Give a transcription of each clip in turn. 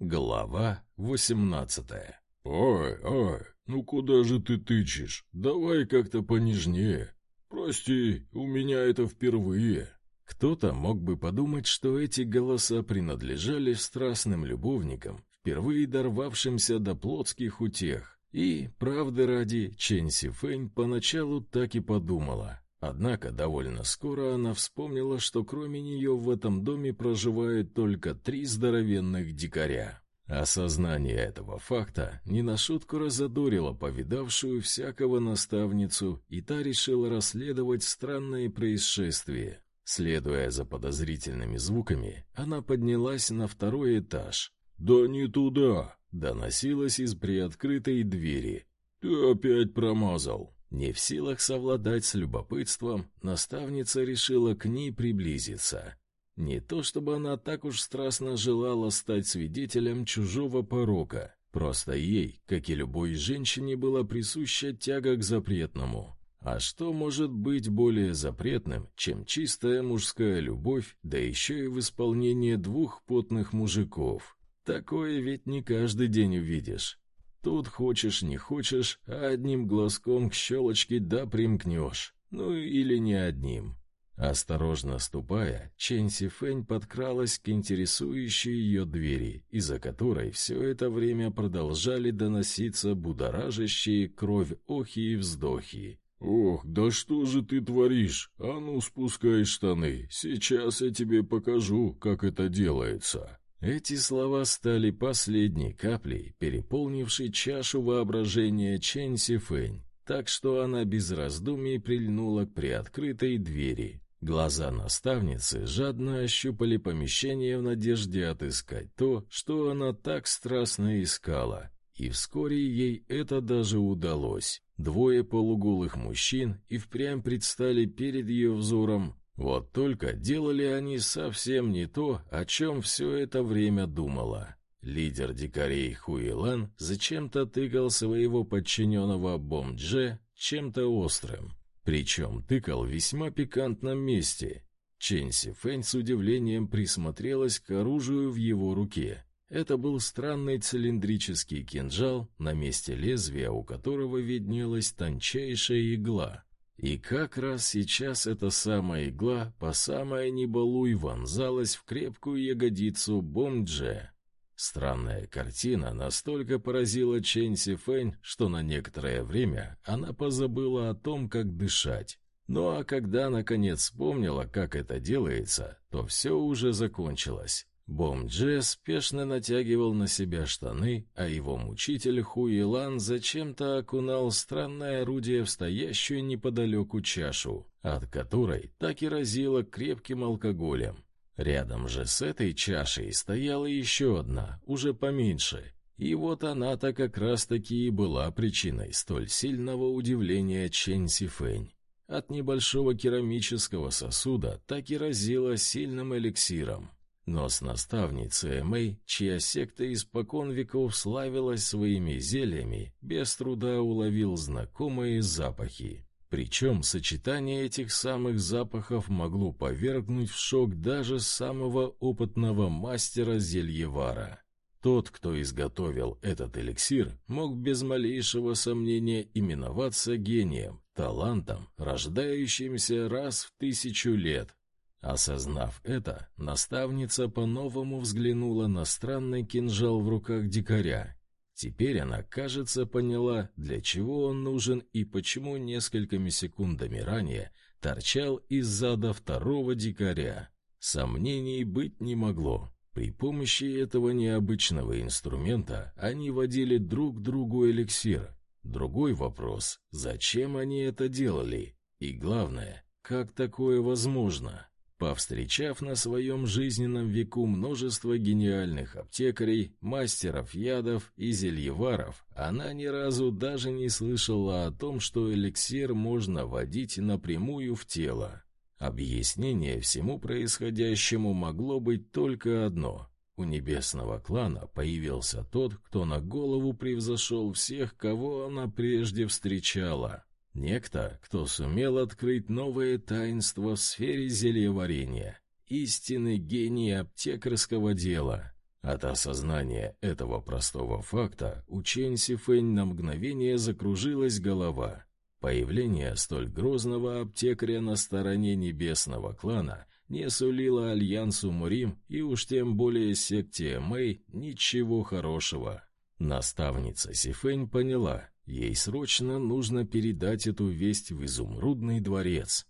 Глава восемнадцатая. «Ой, ой, ну куда же ты тычешь? Давай как-то понежнее. Прости, у меня это впервые». Кто-то мог бы подумать, что эти голоса принадлежали страстным любовникам, впервые дорвавшимся до плотских утех. И, правды ради, Чен Сифэнь поначалу так и подумала. Однако довольно скоро она вспомнила, что кроме нее в этом доме проживают только три здоровенных дикаря. Осознание этого факта не на шутку разодорило повидавшую всякого наставницу, и та решила расследовать странное происшествие. Следуя за подозрительными звуками, она поднялась на второй этаж. «Да не туда!» — доносилось из приоткрытой двери. «Ты опять промазал!» Не в силах совладать с любопытством, наставница решила к ней приблизиться. Не то чтобы она так уж страстно желала стать свидетелем чужого порока, просто ей, как и любой женщине, была присуща тяга к запретному. А что может быть более запретным, чем чистая мужская любовь, да еще и в исполнении двух потных мужиков? Такое ведь не каждый день увидишь. Тут хочешь, не хочешь, а одним глазком к щелочке да примкнешь. Ну или не одним. Осторожно ступая, Чен Сифэнь подкралась к интересующей ее двери, из-за которой все это время продолжали доноситься будоражащие кровь охи и вздохи. «Ох, да что же ты творишь? А ну, спускай штаны, сейчас я тебе покажу, как это делается». Эти слова стали последней каплей, переполнившей чашу воображения Чэнь Сифэнь, так что она без раздумий прильнула к приоткрытой двери. Глаза наставницы жадно ощупали помещение в надежде отыскать то, что она так страстно искала, и вскоре ей это даже удалось. Двое полуголых мужчин и впрямь предстали перед ее взором, вот только делали они совсем не то, о чем все это время думала. Лидер дикарей Хуилан зачем-то тыкал своего подчиненного Бомдже чем-то острым. Причем тыкал в весьма пикантном месте. Ченси Фэнь с удивлением присмотрелась к оружию в его руке. Это был странный цилиндрический кинжал, на месте лезвия у которого виднелась тончайшая игла. И как раз сейчас эта самая игла по самой небалуй вонзалась в крепкую ягодицу Бомдже. Странная картина настолько поразила Чэнь Сифэнь, что на некоторое время она позабыла о том, как дышать. Ну а когда наконец вспомнила, как это делается, то все уже закончилось. Бомдже спешно натягивал на себя штаны, а его мучитель Хуилан зачем-то окунал странное орудие в стоящую неподалеку чашу, от которой так и разило крепким алкоголем. Рядом же с этой чашей стояла еще одна, уже поменьше, и вот она-то как раз-таки и была причиной столь сильного удивления Чэнь Сифэнь. От небольшого керамического сосуда так и разило сильным эликсиром. Но с наставницей Мэй, чья секта испокон веков славилась своими зельями, без труда уловил знакомые запахи. Причем сочетание этих самых запахов могло повергнуть в шок даже самого опытного мастера зельевара. Тот, кто изготовил этот эликсир, мог без малейшего сомнения именоваться гением, талантом, рождающимся раз в тысячу лет, Осознав это, наставница по-новому взглянула на странный кинжал в руках дикаря. Теперь она, кажется, поняла, для чего он нужен и почему несколькими секундами ранее торчал из зада второго дикаря. Сомнений быть не могло. При помощи этого необычного инструмента они водили друг другу эликсир. Другой вопрос — зачем они это делали? И главное, как такое возможно? Повстречав на своем жизненном веку множество гениальных аптекарей, мастеров ядов и зельеваров, она ни разу даже не слышала о том, что эликсир можно вводить напрямую в тело. Объяснение всему происходящему могло быть только одно. У небесного клана появился тот, кто на голову превзошел всех, кого она прежде встречала. Некто, кто сумел открыть новое таинство в сфере зельеварения, истинный гений аптекарского дела. От осознания этого простого факта у Чэнь Сифэнь на мгновение закружилась голова. Появление столь грозного аптекаря на стороне небесного клана не сулило альянсу Мурим и уж тем более секте Мэй ничего хорошего. Наставница Сифэнь поняла, ей срочно нужно передать эту весть в изумрудный дворец.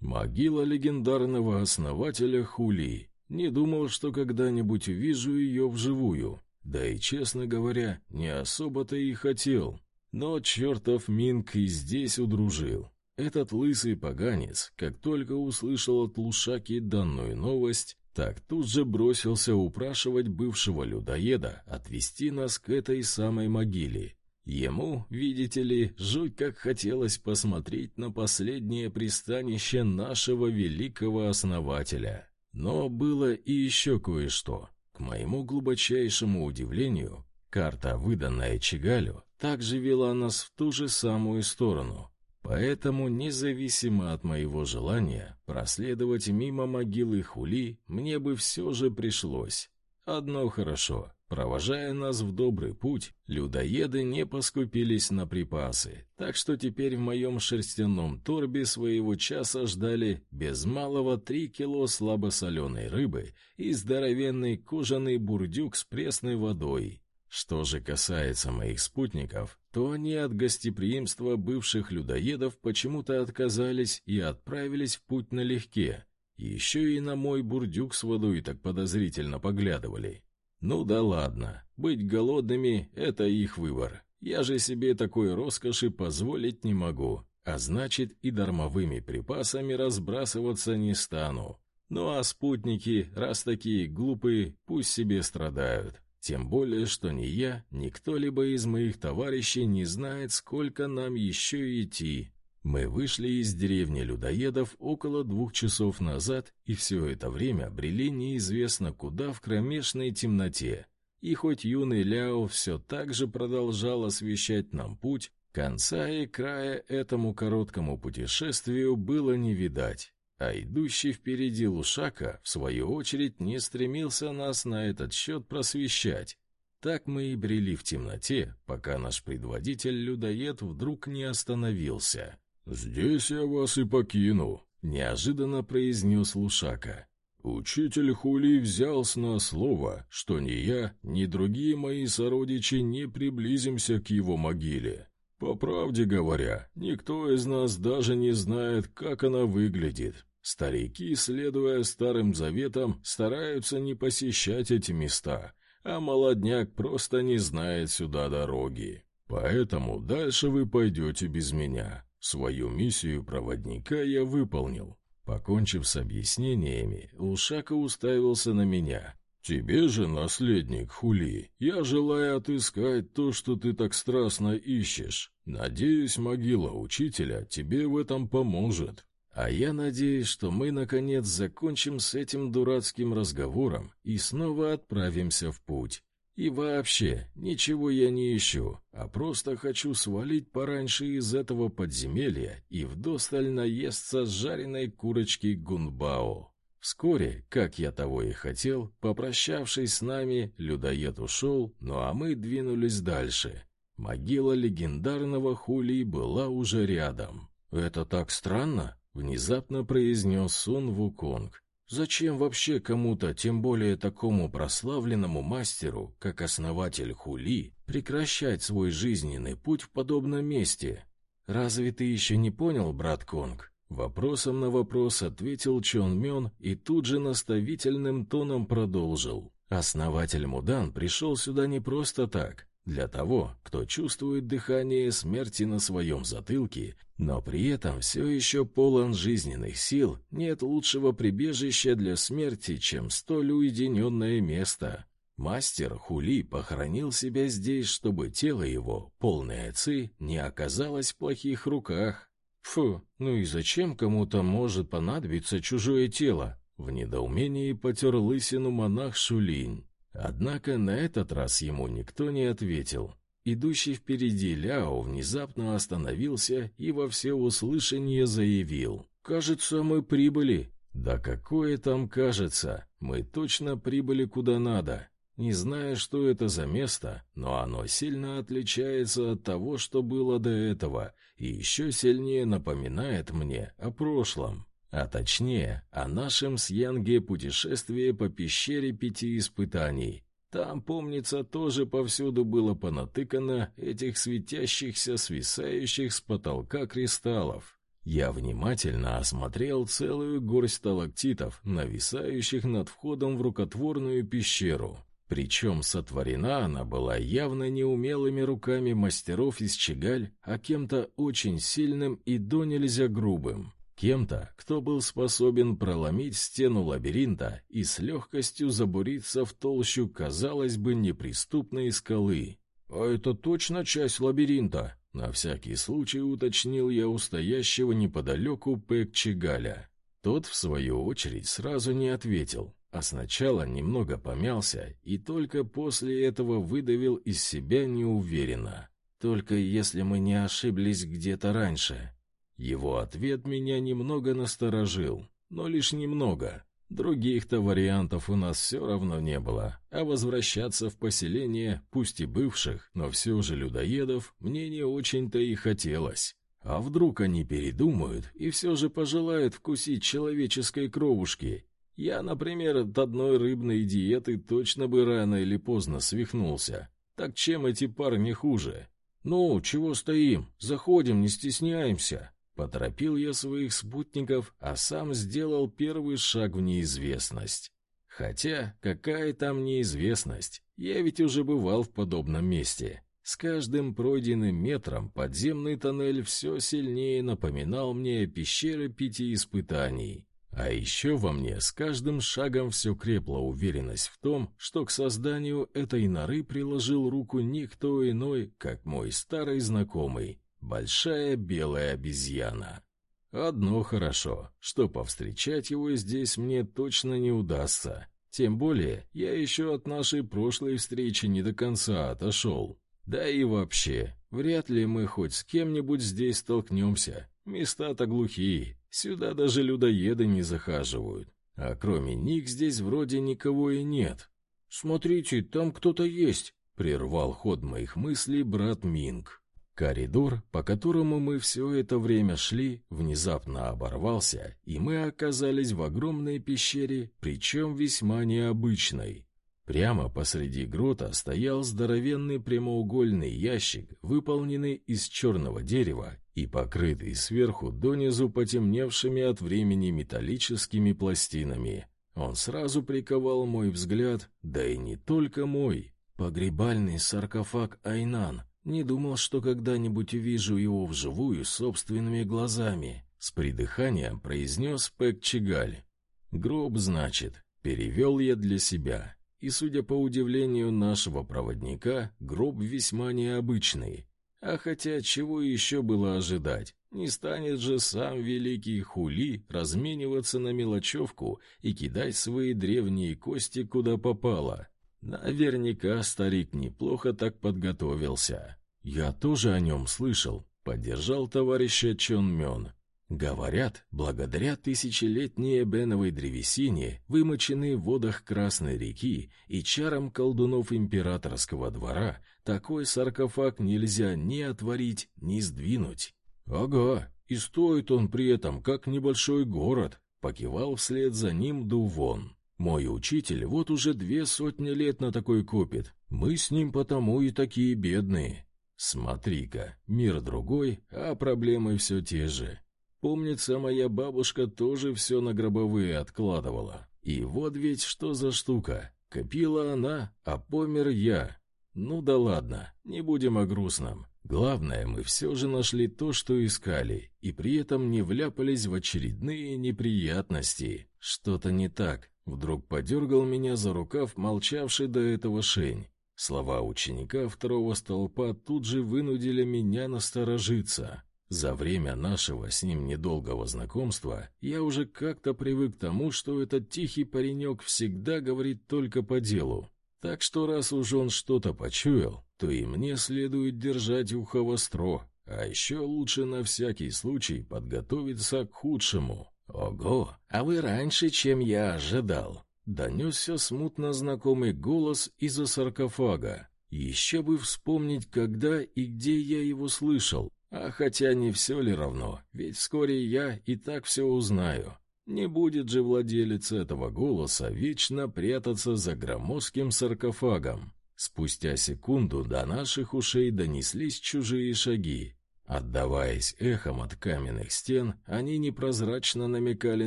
Могила легендарного основателя Хули. Не думал, что когда-нибудь увижу ее вживую. Да и, честно говоря, не особо-то и хотел. Но чертов Минг и здесь удружил. Этот лысый поганец, как только услышал от Лушаки данную новость, так тут же бросился упрашивать бывшего людоеда отвезти нас к этой самой могиле. Ему, видите ли, жуть как хотелось посмотреть на последнее пристанище нашего великого основателя. Но было и еще кое-что. К моему глубочайшему удивлению, карта, выданная Чигалю, также вела нас в ту же самую сторону, Поэтому, независимо от моего желания, проследовать мимо могилы Хули мне бы все же пришлось. Одно хорошо. Провожая нас в добрый путь, людоеды не поскупились на припасы, так что теперь в моем шерстяном торбе своего часа ждали без малого три кило слабосоленой рыбы и здоровенный кожаный бурдюк с пресной водой. Что же касается моих спутников, то они от гостеприимства бывших людоедов почему-то отказались и отправились в путь налегке. Еще и на мой бурдюк с водой так подозрительно поглядывали. Ну да ладно, быть голодными — это их выбор. Я же себе такой роскоши позволить не могу, а значит и дармовыми припасами разбрасываться не стану. Ну а спутники, раз такие глупые, пусть себе страдают. Тем более, что ни я, ни кто-либо из моих товарищей не знает, сколько нам еще идти. Мы вышли из деревни людоедов около двух часов назад и все это время брели неизвестно куда в кромешной темноте. И хоть юный Ляо все так же продолжал освещать нам путь, конца и края этому короткому путешествию было не видать. А идущий впереди Лушака, в свою очередь, не стремился нас на этот счет просвещать. Так мы и брели в темноте, пока наш предводитель-людоед вдруг не остановился. «Здесь я вас и покину», — неожиданно произнес Лушака. «Учитель Хули взял с нас слово, что ни я, ни другие мои сородичи не приблизимся к его могиле. По правде говоря, никто из нас даже не знает, как она выглядит. Старики, следуя старым заветам, стараются не посещать эти места, а молодняк просто не знает сюда дороги. Поэтому дальше вы пойдете без меня. Свою миссию проводника я выполнил. Покончив с объяснениями, Ушака уставился на меня. «Тебе же, наследник Хули, я желаю отыскать то, что ты так страстно ищешь. Надеюсь, могила учителя тебе в этом поможет». А я надеюсь, что мы, наконец, закончим с этим дурацким разговором и снова отправимся в путь. И вообще, ничего я не ищу, а просто хочу свалить пораньше из этого подземелья и вдосталь наесться с жареной курочки гунбао. Вскоре, как я того и хотел, попрощавшись с нами, людоед ушел, ну а мы двинулись дальше. Могила легендарного Хули была уже рядом. «Это так странно», — внезапно произнес Сун Вуконг. «Зачем вообще кому-то, тем более такому прославленному мастеру, как основатель Хули, прекращать свой жизненный путь в подобном месте? Разве ты еще не понял, брат Конг?» Вопросом на вопрос ответил Чон Мён и тут же наставительным тоном продолжил. Основатель Мудан пришел сюда не просто так. Для того, кто чувствует дыхание смерти на своем затылке, но при этом все еще полон жизненных сил, нет лучшего прибежища для смерти, чем столь уединенное место. Мастер Хули похоронил себя здесь, чтобы тело его, полное ци, не оказалось в плохих руках. Фу, ну и зачем кому-то может понадобиться чужое тело? В недоумении потер лысину монах Шулинь. Однако на этот раз ему никто не ответил. Идущий впереди Ляо внезапно остановился и во всеуслышание заявил. «Кажется, мы прибыли». «Да какое там кажется? Мы точно прибыли куда надо. Не зная, что это за место, но оно сильно отличается от того, что было до этого, и еще сильнее напоминает мне о прошлом. А точнее, о нашем с Янге путешествии по пещере пяти испытаний. Там, помнится, тоже повсюду было понатыкано этих светящихся, свисающих с потолка кристаллов. Я внимательно осмотрел целую горсть сталактитов, нависающих над входом в рукотворную пещеру. Причем сотворена она была явно неумелыми руками мастеров из Чигаль, а кем-то очень сильным и до нельзя грубым. Кем-то, кто был способен проломить стену лабиринта и с легкостью забуриться в толщу, казалось бы, неприступной скалы. «А это точно часть лабиринта?» На всякий случай уточнил я у стоящего неподалеку Пэк Чигаля. Тот, в свою очередь, сразу не ответил, а сначала немного помялся и только после этого выдавил из себя неуверенно. «Только если мы не ошиблись где-то раньше». Его ответ меня немного насторожил, но лишь немного. Других-то вариантов у нас все равно не было, а возвращаться в поселение, пусть и бывших, но все же людоедов, мне не очень-то и хотелось. А вдруг они передумают и все же пожелают вкусить человеческой кровушки, я, например, от одной рыбной диеты точно бы рано или поздно свихнулся. Так чем эти парни хуже? Ну, чего стоим? Заходим, не стесняемся. Поторопил я своих спутников, а сам сделал первый шаг в неизвестность. Хотя, какая там неизвестность? Я ведь уже бывал в подобном месте. С каждым пройденным метром подземный тоннель все сильнее напоминал мне пещеры пяти испытаний. А еще во мне с каждым шагом все крепла уверенность в том, что к созданию этой норы приложил руку никто иной, как мой старый знакомый, большая белая обезьяна. Одно хорошо, что повстречать его здесь мне точно не удастся. Тем более, я еще от нашей прошлой встречи не до конца отошел. Да и вообще, вряд ли мы хоть с кем-нибудь здесь столкнемся. Места-то глухие, Сюда даже людоеды не захаживают. А кроме них здесь вроде никого и нет. «Смотрите, там кто-то есть», — прервал ход моих мыслей брат Минг. Коридор, по которому мы все это время шли, внезапно оборвался, и мы оказались в огромной пещере, причем весьма необычной. Прямо посреди грота стоял здоровенный прямоугольный ящик, выполненный из черного дерева и покрытый сверху донизу потемневшими от времени металлическими пластинами. Он сразу приковал мой взгляд, да и не только мой. Погребальный саркофаг Айнан. Не думал, что когда-нибудь увижу его вживую собственными глазами. С придыханием произнес Пэк Чигаль. «Гроб, значит», — перевел я для себя. И, судя по удивлению нашего проводника, гроб весьма необычный. А хотя чего еще было ожидать? Не станет же сам великий Хули размениваться на мелочевку и кидать свои древние кости куда попало. Наверняка старик неплохо так подготовился. Я тоже о нем слышал, поддержал товарища Чон Мён. Говорят, благодаря тысячелетней эбеновой древесине, вымоченной в водах Красной реки и чарам колдунов императорского двора, такой саркофаг нельзя ни отворить, ни сдвинуть. Ага, и стоит он при этом как небольшой город, покивал вслед за ним Дувон. Мой учитель вот уже две сотни лет на такой копит. Мы с ним потому и такие бедные. Смотри-ка, мир другой, а проблемы все те же. Помнится, моя бабушка тоже все на гробовые откладывала. И вот ведь что за штука. Копила она, а помер я. Ну да ладно, не будем о грустном. Главное, мы все же нашли то, что искали, и при этом не вляпались в очередные неприятности. Что-то не так. Вдруг подергал меня за рукав молчавший до этого Шень. Слова ученика второго столпа тут же вынудили меня насторожиться. За время нашего с ним недолгого знакомства я уже как-то привык к тому, что этот тихий паренек всегда говорит только по делу. Так что раз уж он что-то почуял, то и мне следует держать ухо востро, а еще лучше на всякий случай подготовиться к худшему. Ого, а вы раньше, чем я ожидал. Донесся смутно знакомый голос из-за саркофага. Еще бы вспомнить, когда и где я его слышал. А хотя не все ли равно, ведь вскоре я и так все узнаю. Не будет же владелец этого голоса вечно прятаться за громоздким саркофагом. Спустя секунду до наших ушей донеслись чужие шаги. Отдаваясь эхом от каменных стен, они непрозрачно намекали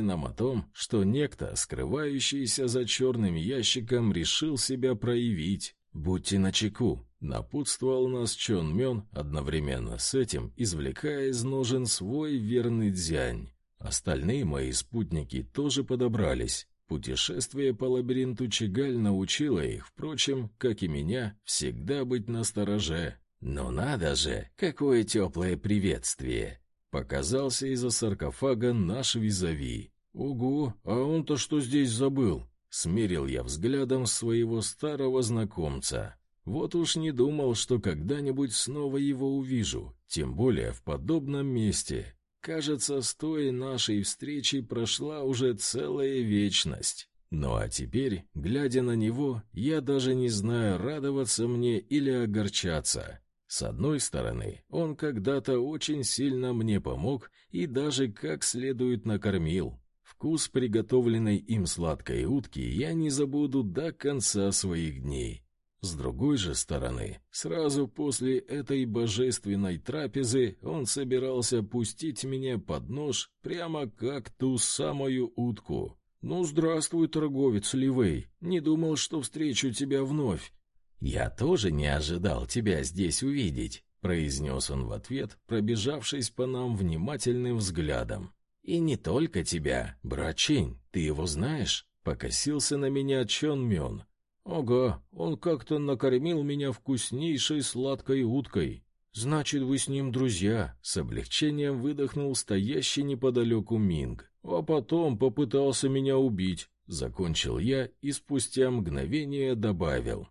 нам о том, что некто, скрывающийся за черным ящиком, решил себя проявить. «Будьте начеку», — напутствовал нас Чон Мён, одновременно с этим извлекая из ножен свой верный дзянь. Остальные мои спутники тоже подобрались. Путешествие по лабиринту Чигаль научило их, впрочем, как и меня, всегда быть настороже. «Ну надо же, какое теплое приветствие!» Показался из-за саркофага наш визави. «Ого, а он-то что здесь забыл?» Смерил я взглядом своего старого знакомца. Вот уж не думал, что когда-нибудь снова его увижу, тем более в подобном месте. Кажется, с той нашей встречи прошла уже целая вечность. Ну а теперь, глядя на него, я даже не знаю, радоваться мне или огорчаться. С одной стороны, он когда-то очень сильно мне помог и даже как следует накормил. Вкус приготовленной им сладкой утки я не забуду до конца своих дней. С другой же стороны, сразу после этой божественной трапезы он собирался пустить меня под нож прямо как ту самую утку. «Ну, здравствуй, торговец Ливей. Не думал, что встречу тебя вновь». «Я тоже не ожидал тебя здесь увидеть», — произнес он в ответ, пробежавшись по нам внимательным взглядом. «И не только тебя, брачень, ты его знаешь?» — покосился на меня Чон Мён. «Ага, он как-то накормил меня вкуснейшей сладкой уткой. Значит, вы с ним друзья», — с облегчением выдохнул стоящий неподалеку Минг. «А потом попытался меня убить», — закончил я и спустя мгновение добавил.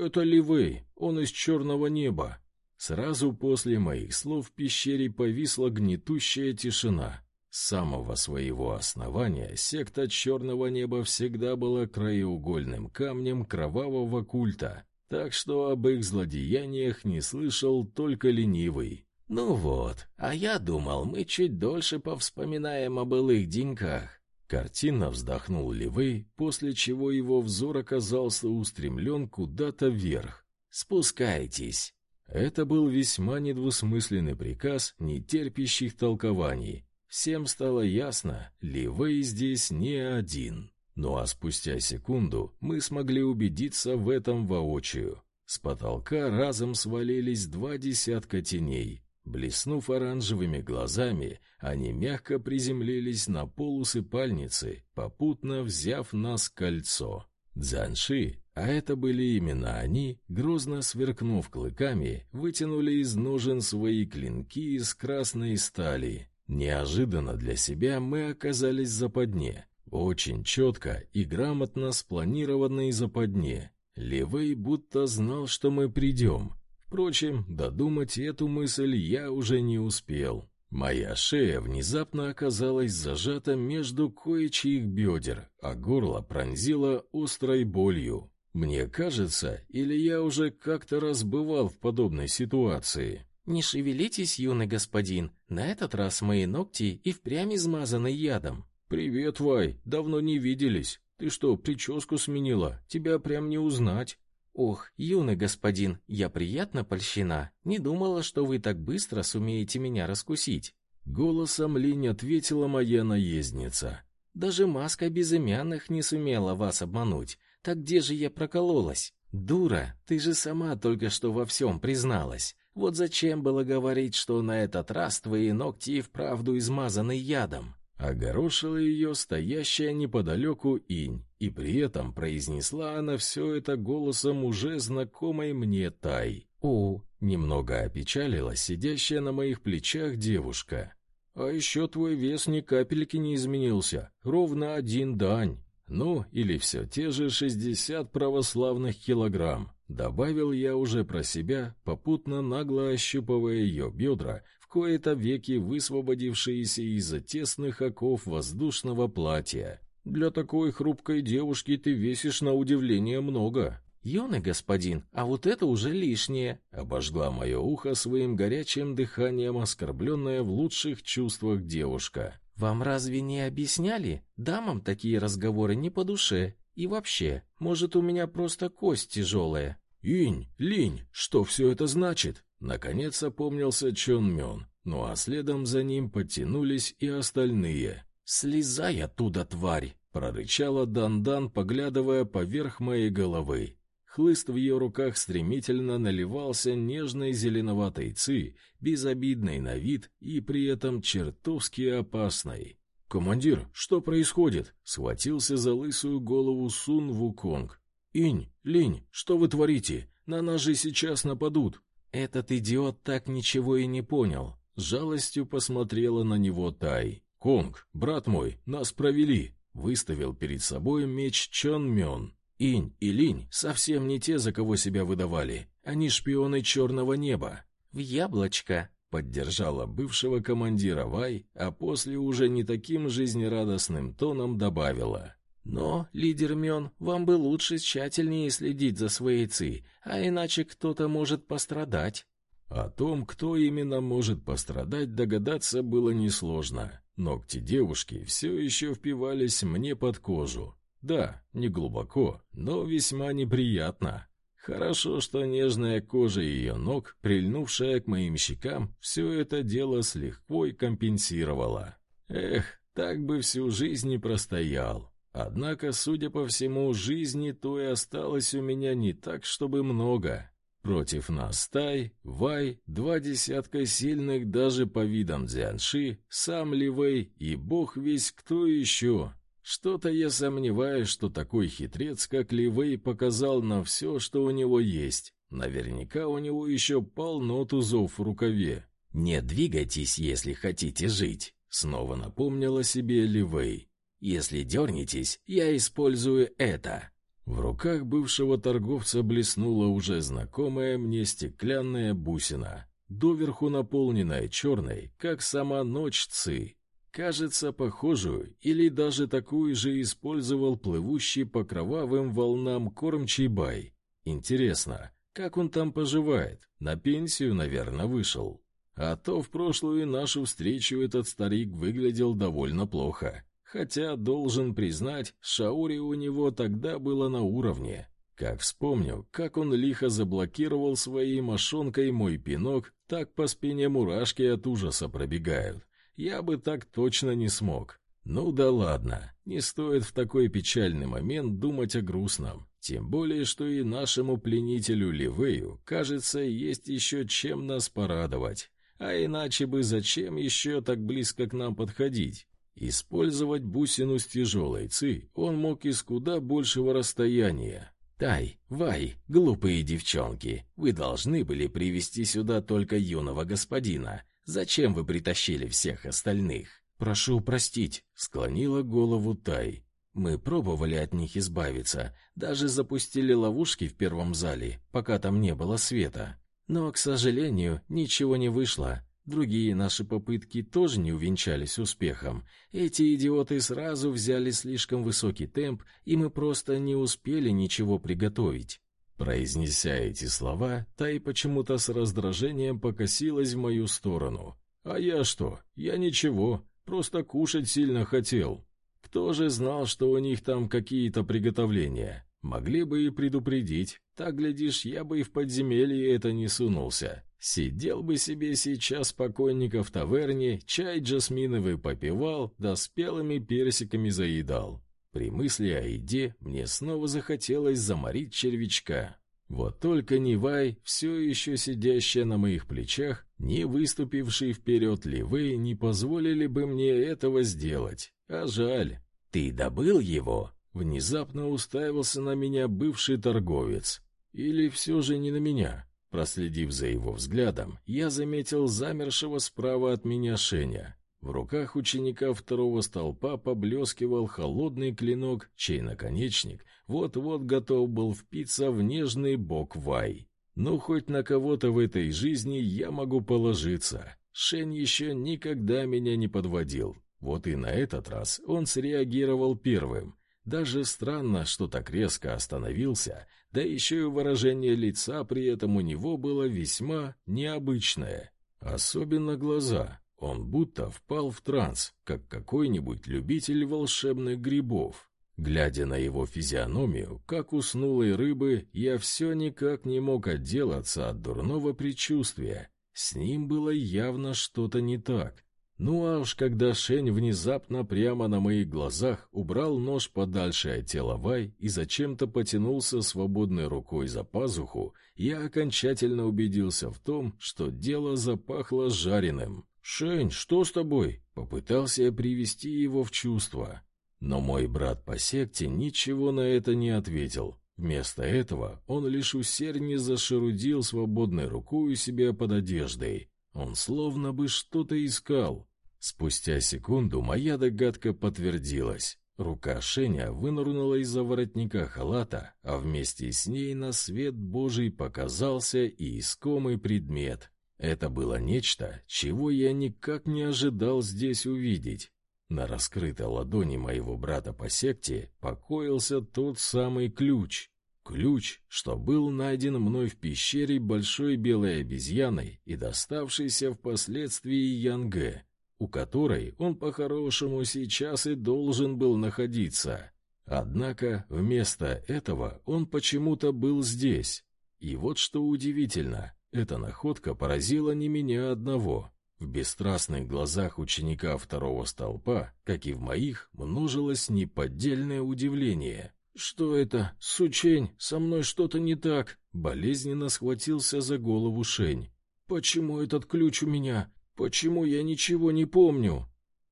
«Это Ливей, он из черного неба». Сразу после моих слов в пещере повисла гнетущая тишина. С самого своего основания секта Черного Неба всегда была краеугольным камнем кровавого культа, так что об их злодеяниях не слышал только ленивый. «Ну вот, а я думал, мы чуть дольше повспоминаем о былых деньках». Картина вздохнул Ливей, после чего его взор оказался устремлен куда-то вверх. «Спускайтесь». Это был весьма недвусмысленный приказ, не терпящих толкований. Всем стало ясно, Ливей здесь не один. Ну а спустя секунду мы смогли убедиться в этом воочию. С потолка разом свалились два десятка теней. Блеснув оранжевыми глазами, они мягко приземлились на пол усыпальницы, попутно взяв нас кольцо. Дзанши, а это были именно они, грозно сверкнув клыками, вытянули из ножен свои клинки из красной стали Неожиданно для себя мы оказались в западне. Очень четко и грамотно спланированной западне. Левей будто знал, что мы придем. Впрочем, додумать эту мысль я уже не успел. Моя шея внезапно оказалась зажата между кое-чьих бедер, а горло пронзило острой болью. Мне кажется, или я уже как-то раз бывал в подобной ситуации. «Не шевелитесь, юный господин, на этот раз мои ногти и впрямь измазаны ядом». «Привет, Вай, давно не виделись. Ты что, прическу сменила? Тебя прям не узнать». «Ох, юный господин, я приятно польщена. Не думала, что вы так быстро сумеете меня раскусить». Голосом линь ответила моя наездница. «Даже маска безымянных не сумела вас обмануть. Так где же я прокололась? Дура, ты же сама только что во всем призналась. Вот зачем было говорить, что на этот раз твои ногти и вправду измазаны ядом? Огорошила ее стоящая неподалеку инь, и при этом произнесла она все это голосом уже знакомой мне Тай. «О!» — немного опечалилась сидящая на моих плечах девушка. «А еще твой вес ни капельки не изменился, ровно один дань. Ну, или все те же шестьдесят православных килограмм. Добавил я уже про себя, попутно нагло ощупывая ее бедра, кои-то веки высвободившиеся из-за тесных оков воздушного платья. Для такой хрупкой девушки ты весишь на удивление много». «Юный господин, а вот это уже лишнее!» Обожгла мое ухо своим горячим дыханием оскорбленная в лучших чувствах девушка. «Вам разве не объясняли? Дамам такие разговоры не по душе. И вообще, может, у меня просто кость тяжелая?» «Инь, Линь, что все это значит?» Наконец опомнился Чон Мён, ну а следом за ним подтянулись и остальные. «Слезай оттуда, тварь!» — прорычала Дан-Дан, поглядывая поверх моей головы. Хлыст в ее руках стремительно наливался нежной зеленоватой ци, безобидной на вид и при этом чертовски опасной. «Командир, что происходит?» — схватился за лысую голову Сун Вуконг. «Инь, Линь, что вы творите? На нас же сейчас нападут!» Этот идиот так ничего и не понял. С жалостью посмотрела на него Тай. «Конг, брат мой, нас провели!» Выставил перед собой меч Чон Мён. Инь и Линь совсем не те, за кого себя выдавали. Они шпионы черного неба. В яблочко поддержала бывшего командира Вай, а после уже не таким жизнерадостным тоном добавила: "Но, лидер Мён, вам бы лучше тщательнее следить за своей ци, а иначе кто-то может пострадать". О том, кто именно может пострадать, догадаться было несложно. Ногти девушки все еще впивались мне под кожу. Да, не глубоко, но весьма неприятно. Хорошо, что нежная кожа ее ног, прильнувшая к моим щекам, все это дело с лихвой компенсировала. Эх, так бы всю жизнь и простоял. Однако, судя по всему, жизни то и осталось у меня не так, чтобы много. Против нас Тай, Вай, два десятка сильных даже по видам Дзянши, сам Ливей и бог весь кто еще. Что-то я сомневаюсь, что такой хитрец, как Ливей, показал на все, что у него есть. Наверняка у него еще полно тузов в рукаве. «Не двигайтесь, если хотите жить», — снова напомнила себе Ливей. «Если дернетесь, я использую это». В руках бывшего торговца блеснула уже знакомая мне стеклянная бусина, доверху наполненная черной, как сама ночь ци. Кажется, похожую или даже такую же использовал плывущий по кровавым волнам кормчий бай. Интересно, как он там поживает? На пенсию, наверное, вышел. А то в прошлую нашу встречу этот старик выглядел довольно плохо. Хотя, должен признать, Шаури у него тогда было на уровне. Как вспомню, как он лихо заблокировал своей мошонкой мой пинок, так по спине мурашки от ужаса пробегают. Я бы так точно не смог. Ну да ладно, не стоит в такой печальный момент думать о грустном. Тем более, что и нашему пленителю Ливею, кажется, есть еще чем нас порадовать. А иначе бы зачем еще так близко к нам подходить? Использовать бусину с тяжелой ци он мог из куда большего расстояния. «Тай, Вай, глупые девчонки, вы должны были привести сюда только юного господина. Зачем вы притащили всех остальных?» «Прошу простить», — склонила голову Тай. «Мы пробовали от них избавиться, даже запустили ловушки в первом зале, пока там не было света. Но, к сожалению, ничего не вышло. Другие наши попытки тоже не увенчались успехом. Эти идиоты сразу взяли слишком высокий темп, и мы просто не успели ничего приготовить. Произнеся эти слова, Тай почему-то с раздражением покосилась в мою сторону. А я что? Я ничего, просто кушать сильно хотел. Кто же знал, что у них там какие-то приготовления? Могли бы и предупредить. Так, глядишь, я бы и в подземелье это не сунулся. Сидел бы себе сейчас спокойненько в таверне, чай джасминовый попивал, да спелыми персиками заедал. При мысли о еде мне снова захотелось заморить червячка. Вот только Нивай, все еще сидящая на моих плечах, не выступивший вперед Ливей, не позволили бы мне этого сделать. А жаль. «Ты добыл его?» Внезапно уставился на меня бывший торговец. Или все же не на меня? Проследив за его взглядом, я заметил замершего справа от меня Шеня. В руках ученика второго столпа поблескивал холодный клинок, чей наконечник вот-вот готов был впиться в нежный бок Вай. Ну, хоть на кого-то в этой жизни я могу положиться. Шень еще никогда меня не подводил. Вот и на этот раз он среагировал первым. Даже странно, что так резко остановился, да еще и выражение лица при этом у него было весьма необычное. Особенно глаза. Он будто впал в транс, как какой-нибудь любитель волшебных грибов. Глядя на его физиономию, как уснулой рыбы, я все никак не мог отделаться от дурного предчувствия. С ним было явно что-то не так. Ну а уж когда Шень внезапно прямо на моих глазах убрал нож подальше от тела Вай и зачем-то потянулся свободной рукой за пазуху, я окончательно убедился в том, что дело запахло жареным. «Шень, что с тобой?» Попытался я привести его в чувство. Но мой брат по секте ничего на это не ответил. Вместо этого он лишь усерднее зашерудил свободной рукой у себя под одеждой. Он словно бы что-то искал. Спустя секунду моя догадка подтвердилась. Рука Шеня вынырнула из-за воротника халата, а вместе с ней на свет Божий показался и искомый предмет. Это было нечто, чего я никак не ожидал здесь увидеть. На раскрытой ладони моего брата по секте покоился тот самый ключ. Ключ, что был найден мной в пещере большой белой обезьяной и доставшийся впоследствии Янге, у которой он по-хорошему сейчас и должен был находиться. Однако вместо этого он почему-то был здесь. И вот что удивительно, эта находка поразила не меня одного. В бесстрастных глазах ученика второго столпа, как и в моих, множилось неподдельное удивление. «Что это? Сучень, со мной что-то не так!» Болезненно схватился за голову Шень. «Почему этот ключ у меня? Почему я ничего не помню?»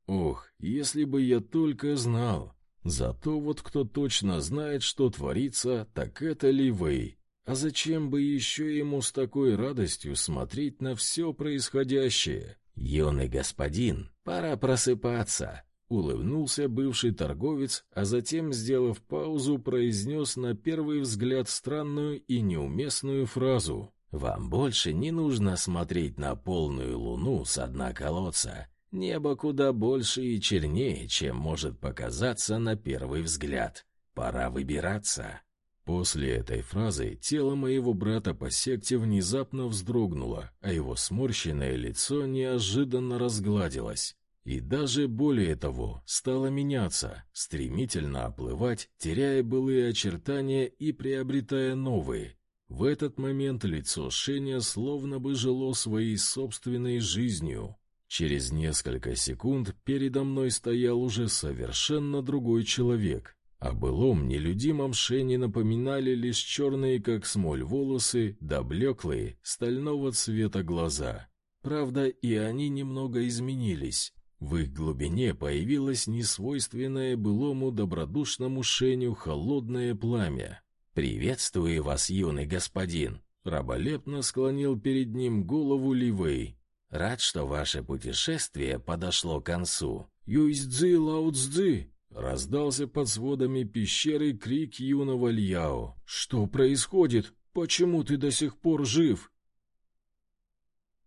«Ох, если бы я только знал!» Зато вот кто точно знает, что творится, так это Ливей. А зачем бы еще ему с такой радостью смотреть на все происходящее? «Юный господин, пора просыпаться!» Улыбнулся бывший торговец, а затем, сделав паузу, произнес на первый взгляд странную и неуместную фразу. «Вам больше не нужно смотреть на полную луну с дна колодца. Небо куда больше и чернее, чем может показаться на первый взгляд. Пора выбираться». После этой фразы тело моего брата по секте внезапно вздрогнуло, а его сморщенное лицо неожиданно разгладилось. И даже более того, стало меняться, стремительно оплывать, теряя былые очертания и приобретая новые. В этот момент лицо Шеня словно бы жило своей собственной жизнью. Через несколько секунд передо мной стоял уже совершенно другой человек, о былом нелюдимом Шене напоминали лишь черные, как смоль, волосы, да блеклые, стального цвета глаза. Правда, и они немного изменились. В их глубине появилось несвойственное былому добродушному Шеню холодное пламя. «Приветствую вас, юный господин!» Раболепно склонил перед ним голову Ливей. «Рад, что ваше путешествие подошло к концу». «Юйцзы, Лаоцзы!» Раздался под сводами пещеры крик юного Льяо. «Что происходит? Почему ты до сих пор жив?